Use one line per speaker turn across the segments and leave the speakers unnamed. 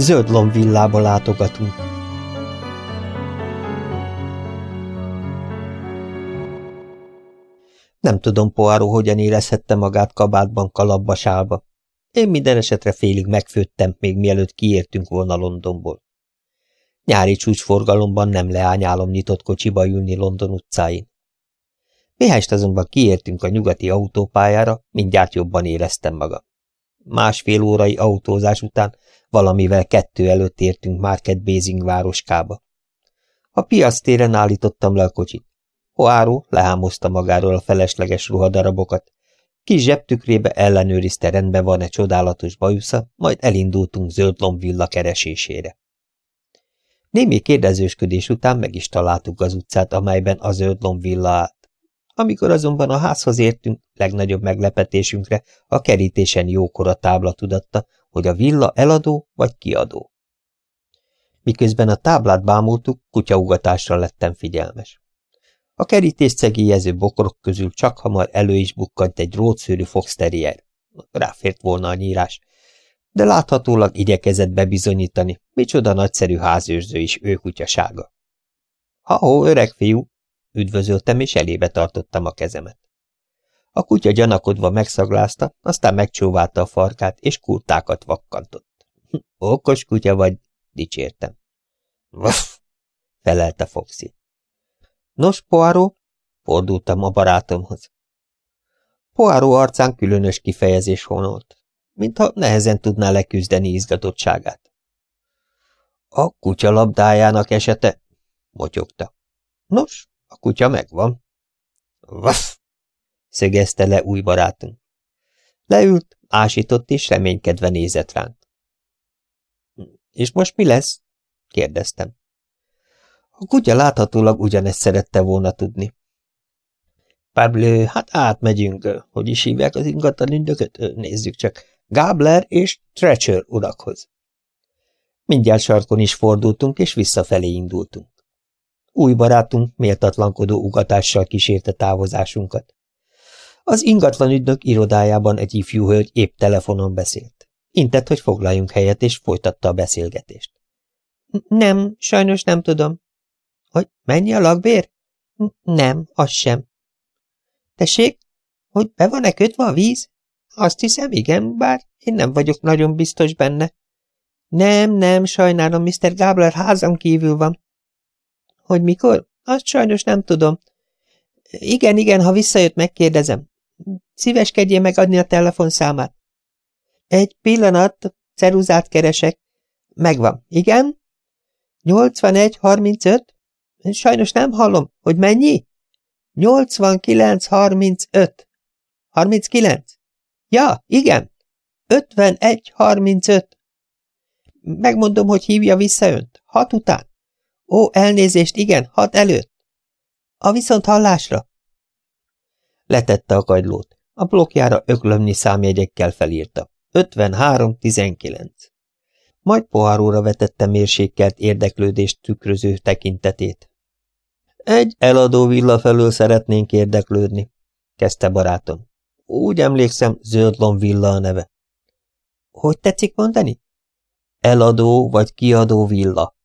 Zöld villába látogatunk. Nem tudom, Poáró hogyan érezhette magát kabátban, kalapba, sálba. Én minden esetre félig megfőttem, még mielőtt kiértünk volna Londonból. Nyári csúcsforgalomban nem leányálom nyitott kocsiba ülni London utcáin. Mihelyst azonban kiértünk a nyugati autópályára, mindjárt jobban éreztem magam. Másfél órai autózás után valamivel kettő előtt értünk Market Basing városkába. A piac téren állítottam le a kocsit. Poáró lehámozta magáról a felesleges ruhadarabokat. Kis zsebtükrébe ellenőrizte, rendben van-e csodálatos bajusza, majd elindultunk zöld lombvilla keresésére. Némi kérdezősködés után meg is találtuk az utcát, amelyben a zöld lombvilla állt. Amikor azonban a házhoz értünk, legnagyobb meglepetésünkre a kerítésen jókora tábla tudatta, hogy a villa eladó vagy kiadó. Miközben a táblát bámultuk, kutyaugatásra lettem figyelmes. A kerítés szegélyező bokorok közül csak hamar elő is bukkant egy rótszőrű fox terrier. Ráfért volna a nyírás, de láthatólag igyekezett bebizonyítani, micsoda nagyszerű házőrző is ő kutyasága. Ha-ho, öreg fiú, Üdvözöltem, és elébe tartottam a kezemet. A kutya gyanakodva megszaglázta, aztán megcsóválta a farkát, és kurtákat vakkantott. Okos kutya vagy, dicsértem. Vaff, felelte Foxy. Nos, Poáró, fordultam a barátomhoz. Poáró arcán különös kifejezés honolt, mintha nehezen tudná leküzdeni izgatottságát. A kutya labdájának esete, motyogta. Nos, a kutya megvan. Vaff! szögezte le új barátunk. Leült, ásított és reménykedve nézett ránk. És most mi lesz? kérdeztem. A kutya láthatólag ugyanezt szerette volna tudni. Pablo, hát átmegyünk, hogy is hívják az ingatlan ügynököt? Nézzük csak. Gabler és Treacher urakhoz. Mindjárt sarkon is fordultunk, és visszafelé indultunk. Új barátunk méltatlankodó ugatással kísérte távozásunkat. Az ingatlan ügynök irodájában egy ifjú hölgy épp telefonon beszélt. Intett, hogy foglaljunk helyet, és folytatta a beszélgetést. Nem, sajnos nem tudom. Hogy mennyi a lakbér? Nem, az sem. Tessék, hogy be van-e kötve a víz? Azt hiszem, igen, bár én nem vagyok nagyon biztos benne. Nem, nem, sajnálom, Mr. Gabler házam kívül van. Hogy mikor? Azt sajnos nem tudom. Igen, igen, ha visszajött, megkérdezem. Szíveskedjél megadni a telefonszámát. Egy pillanat, ceruzát keresek. Megvan, igen? 81-35? Sajnos nem hallom, hogy mennyi? 89-35. 39? Ja, igen. 51-35. Megmondom, hogy hívja vissza önt. Hat után. Ó, elnézést, igen, hat előtt. A viszont hallásra. Letette a kagylót. A blokkjára öklömnyi számjegyekkel felírta. 53-19. Majd poháróra vetette mérsékelt érdeklődést tükröző tekintetét. Egy eladó villa felől szeretnénk érdeklődni, kezdte barátom. Úgy emlékszem, Zöldlom villa a neve. Hogy tetszik mondani? Eladó vagy kiadó villa,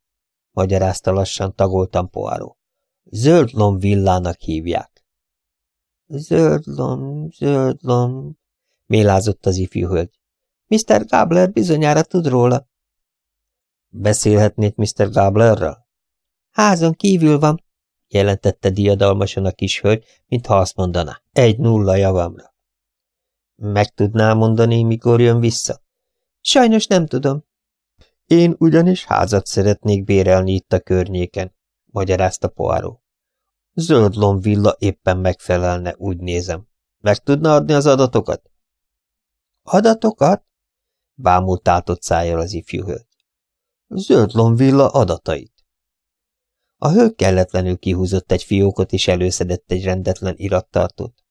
magyarázta lassan tagoltam poáró. Zöld lom villának hívják. Zöld lom, zöld lom, mélázott az ifjú hölgy. Mr. Gabler bizonyára tud róla. Beszélhetnék Mr. Gablerrel? Házon kívül van, jelentette diadalmasan a kis hölgy, mintha azt mondaná. Egy nulla javamra. Meg tudná mondani, mikor jön vissza? Sajnos nem tudom. Én ugyanis házat szeretnék bérelni itt a környéken, magyarázta Poáró. Zöld villa éppen megfelelne, úgy nézem. Meg tudna adni az adatokat? Adatokat? Bámult tátott szájjal az ifjú hölgy. Zöld villa adatait. A hölgy kelletlenül kihúzott egy fiókot, és előszedett egy rendetlen irattartót.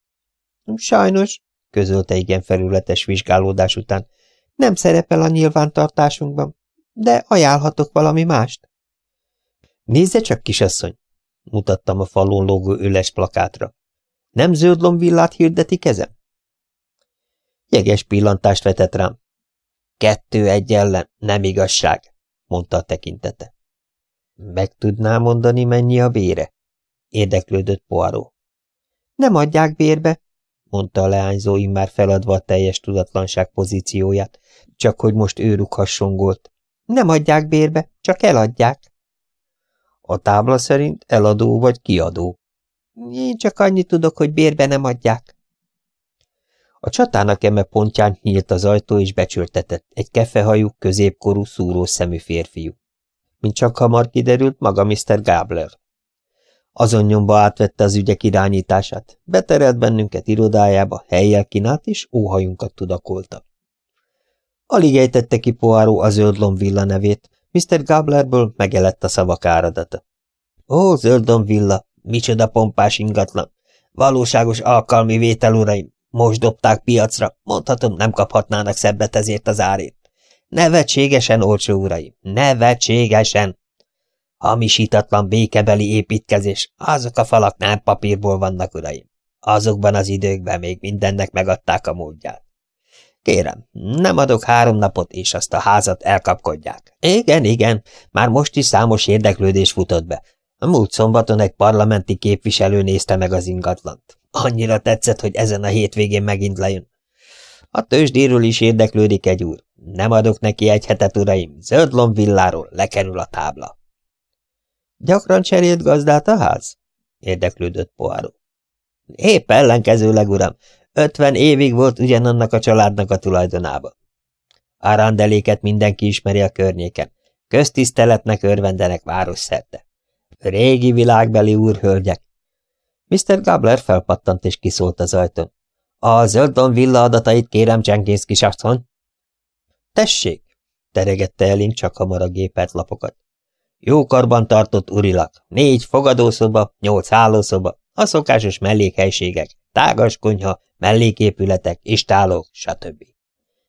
Sajnos, közölte igen felületes vizsgálódás után, nem szerepel a nyilvántartásunkban de ajánlhatok valami mást. Nézze csak, kisasszony, mutattam a falon lógó öles plakátra. Nem zöld villát hirdeti kezem? Jeges pillantást vetett rám. Kettő egy ellen, nem igazság, mondta a tekintete. Meg tudná mondani, mennyi a bére? Érdeklődött Poirot. Nem adják bérbe, mondta a leányzó immár feladva a teljes tudatlanság pozícióját, csak hogy most ő rúghassongolt. Nem adják bérbe, csak eladják. A tábla szerint eladó vagy kiadó. Én csak annyit tudok, hogy bérbe nem adják. A csatának eme pontján nyílt az ajtó, és becsültetett egy kefehajú, középkorú, szúrós szemű férfiú. Mint csak hamar kiderült, maga Mr. Gabler. Azon nyomba átvette az ügyek irányítását, beterelt bennünket irodájába, helyjel kínált, és óhajunkat tudakolta. Alig ejtette ki Poáró a zöld villa nevét, Mr. Gablerből megelett a szavak áradata. Ó, zöld villa, micsoda pompás ingatlan! Valóságos alkalmi vétel, uraim! Most dobták piacra, mondhatom, nem kaphatnának szebbet ezért az árét. Nevetségesen, olcsó uraim, nevetségesen! Hamisítatlan békebeli építkezés, azok a falak nem papírból vannak, uraim. Azokban az időkben még mindennek megadták a módját. Kérem, nem adok három napot, és azt a házat elkapkodják. Igen, igen, már most is számos érdeklődés futott be. A múlt szombaton egy parlamenti képviselő nézte meg az ingatlant. Annyira tetszett, hogy ezen a hétvégén megint lejön. A tőzsdéről is érdeklődik egy úr. Nem adok neki egy hetet, uraim. Zöld villáról lekerül a tábla. Gyakran cserélt gazdát a ház? Érdeklődött Poáró. Épp ellenkezőleg, uram. Ötven évig volt ugyanannak a családnak a tulajdonába. A randeléket mindenki ismeri a környéken. Köztiszteletnek örvendenek városszerte. Régi világbeli úrhölgyek. Mr. Gabler felpattant és kiszólt az ajtón. A zöldon villa adatait kérem, Jenkins kisasszony. Tessék, teregette elink csak hamar a gépelt lapokat. Jó karban tartott urilak, négy fogadószoba, nyolc hálószoba, a szokásos mellékhelységek, tágas konyha, melléképületek, istálók, stb.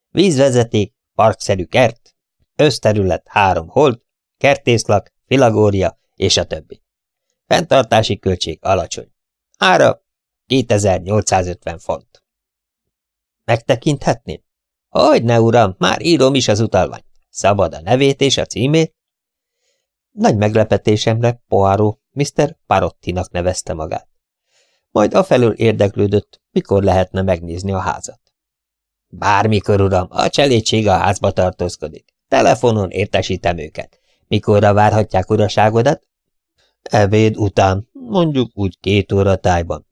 Vízvezeték, parkszerű kert, összterület három hold, kertészlak, filagória, és a többi. Fenntartási költség alacsony. Ára 2850 font. Megtekinthetném? Hogy ne, uram, már írom is az utalványt. Szabad a nevét és a címét? Nagy meglepetésemre Poirot Mr. Parottinak nevezte magát. Majd afelől érdeklődött, mikor lehetne megnézni a házat. Bármikor, uram, a cselédség a házba tartózkodik. Telefonon értesítem őket. Mikorra várhatják uraságodat? Ebéd után, mondjuk úgy két óra tájban.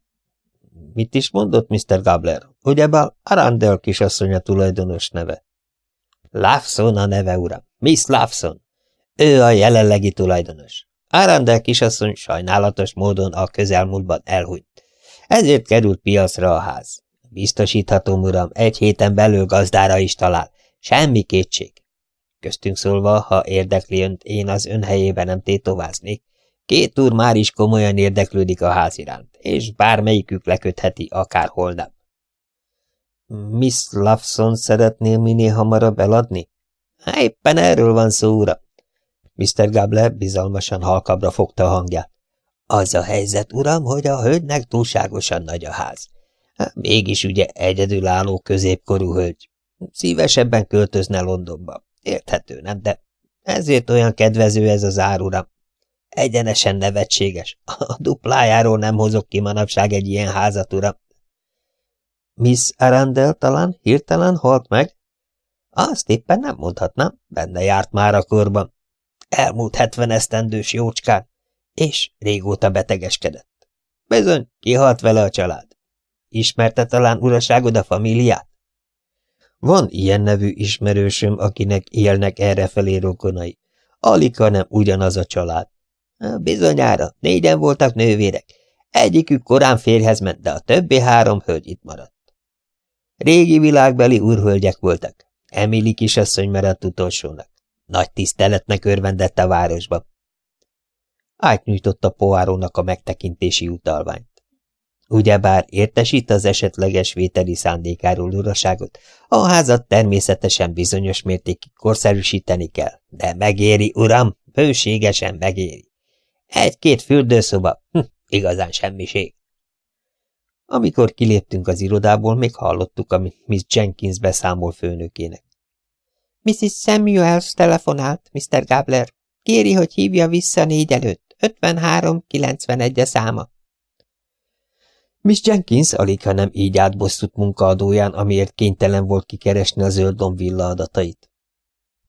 Mit is mondott Mr. Gabler? Ugyebár Arandel kisasszony a tulajdonos neve. Lawson a neve, uram. Miss Lawson. Ő a jelenlegi tulajdonos. Arandel kisasszony sajnálatos módon a közelmúltban elhunyt. Ezért került piacra a ház. Biztosíthatom, uram, egy héten belül gazdára is talál. Semmi kétség. Köztünk szólva, ha érdekli önt, én az ön helyében nem tétováznék. Két úr már is komolyan érdeklődik a ház iránt, és bármelyikük lekötheti akár holnap. Miss Lawson szeretnél minél hamarabb eladni? Éppen erről van szó, uram. Mr. Gabler bizalmasan halkabra fogta a hangját. Az a helyzet, uram, hogy a hölgynek túlságosan nagy a ház. Mégis ugye egyedülálló középkorú hölgy. Szívesebben költözne Londonba. Érthető, nem? De ezért olyan kedvező ez az ár, uram. Egyenesen nevetséges. A duplájáról nem hozok ki manapság egy ilyen házat, uram. Miss Arandel talán hirtelen halt meg? Azt éppen nem mondhatnám, benne járt már a korban. Elmúlt hetven esztendős jócskán, és régóta betegeskedett. Bizony, kihalt vele a család. Ismerte talán uraságod a famíliát? Van ilyen nevű ismerősöm, akinek élnek errefelé rokonai. Alika nem ugyanaz a család. Bizonyára, négyen voltak nővérek. Egyikük korán férhez ment, de a többi három hölgy itt maradt. Régi világbeli úrhölgyek voltak. Emily kisasszony maradt utolsónak. Nagy tiszteletnek örvendett a városba. Átnyújtotta Poárónak a megtekintési utalványt. Ugyebár értesít az esetleges vételi szándékáról uraságot, a házat természetesen bizonyos mértékig korszerűsíteni kell, de megéri, uram, bőségesen megéri. Egy-két fürdőszoba, hm, igazán semmiség. Amikor kiléptünk az irodából, még hallottuk, amit Miss Jenkins beszámol főnökének.
Mrs. Samuels telefonált, Mr. Gabler. Kéri, hogy hívja vissza négy előtt. 53-91 a száma.
Miss Jenkins alig, ha nem így átbosszút munkaadóján, amiért kénytelen volt kikeresni a zöld villa adatait.